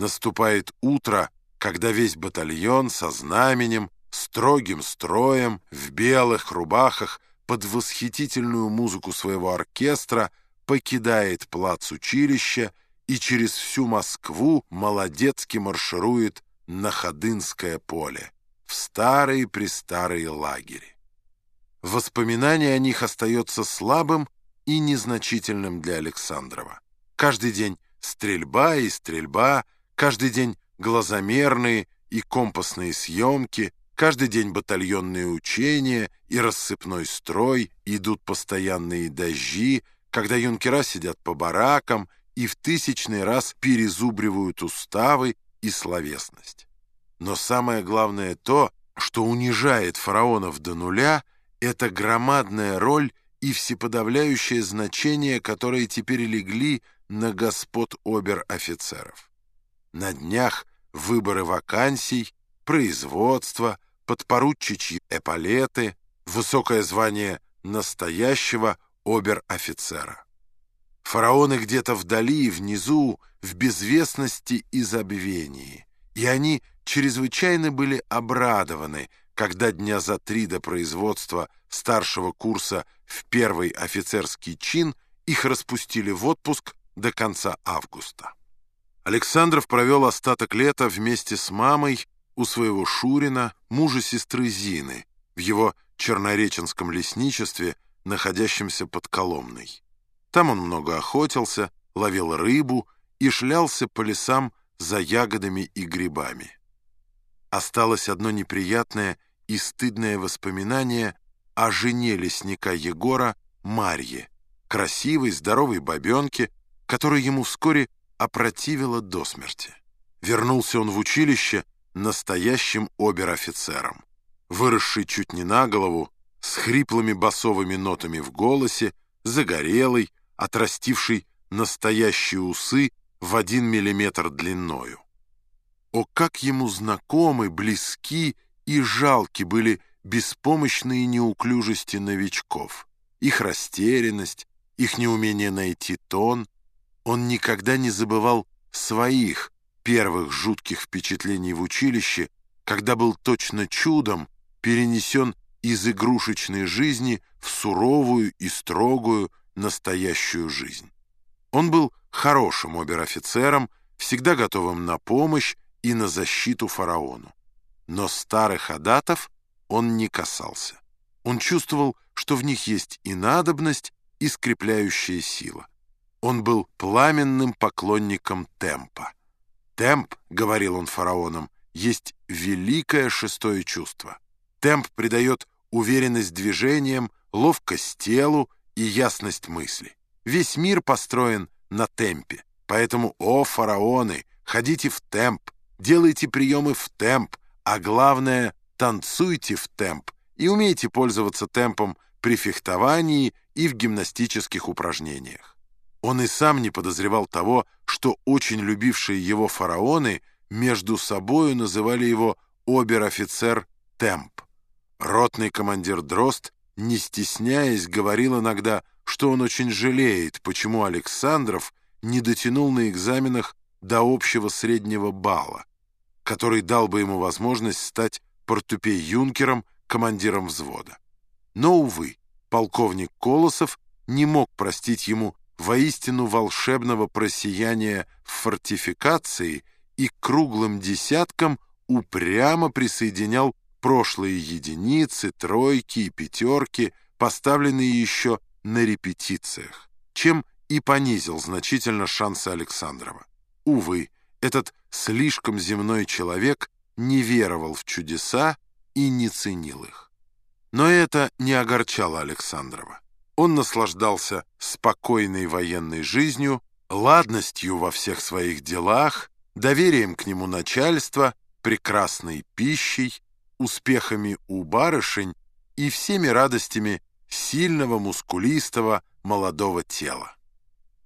Наступает утро, когда весь батальон со знаменем, строгим строем, в белых рубахах, под восхитительную музыку своего оркестра покидает плац училища и через всю Москву молодецки марширует на Ходынское поле, в старые-престарые лагеря. Воспоминание о них остается слабым и незначительным для Александрова. Каждый день стрельба и стрельба, каждый день глазомерные и компасные съемки, каждый день батальонные учения и рассыпной строй, идут постоянные дожди, когда юнкера сидят по баракам и в тысячный раз перезубривают уставы и словесность. Но самое главное то, что унижает фараонов до нуля, это громадная роль и всеподавляющее значение, которые теперь легли на господ обер-офицеров. На днях выборы вакансий, производство, подпоручичьи эполеты, высокое звание настоящего обер-офицера. Фараоны где-то вдали и внизу, в безвестности и забвении, и они чрезвычайно были обрадованы, когда дня за три до производства старшего курса в первый офицерский чин их распустили в отпуск до конца августа. Александров провел остаток лета вместе с мамой у своего Шурина, мужа сестры Зины, в его чернореченском лесничестве, находящемся под Коломной. Там он много охотился, ловил рыбу и шлялся по лесам за ягодами и грибами. Осталось одно неприятное и стыдное воспоминание о жене лесника Егора Марье, красивой, здоровой бабенке, которая ему вскоре опротивила до смерти. Вернулся он в училище настоящим обер-офицером, выросший чуть не на голову, с хриплыми басовыми нотами в голосе, загорелый, отрастивший настоящие усы в один миллиметр длиною. О, как ему знакомы, близки и жалки были беспомощные неуклюжести новичков, их растерянность, их неумение найти тон. Он никогда не забывал своих первых жутких впечатлений в училище, когда был точно чудом перенесен из игрушечной жизни в суровую и строгую настоящую жизнь. Он был хорошим обер-офицером, всегда готовым на помощь и на защиту фараону. Но старых адатов он не касался. Он чувствовал, что в них есть и надобность, и скрепляющая сила. Он был пламенным поклонником темпа. «Темп», — говорил он фараонам, — «есть великое шестое чувство. Темп придает уверенность движениям, ловкость телу и ясность мысли. Весь мир построен на темпе. Поэтому, о, фараоны, ходите в темп, делайте приемы в темп, а главное, танцуйте в темп и умейте пользоваться темпом при фехтовании и в гимнастических упражнениях. Он и сам не подозревал того, что очень любившие его фараоны между собою называли его обер-офицер Темп. Ротный командир Дрозд, не стесняясь, говорил иногда, что он очень жалеет, почему Александров не дотянул на экзаменах до общего среднего балла, который дал бы ему возможность стать портупей-юнкером, командиром взвода. Но, увы, полковник Колосов не мог простить ему воистину волшебного просияния в фортификации и круглым десяткам упрямо присоединял прошлые единицы, тройки и пятерки, поставленные еще на репетициях, чем и понизил значительно шансы Александрова. Увы, этот слишком земной человек не веровал в чудеса и не ценил их. Но это не огорчало Александрова. Он наслаждался спокойной военной жизнью, ладностью во всех своих делах, доверием к нему начальства, прекрасной пищей, успехами у барышень и всеми радостями сильного, мускулистого, молодого тела.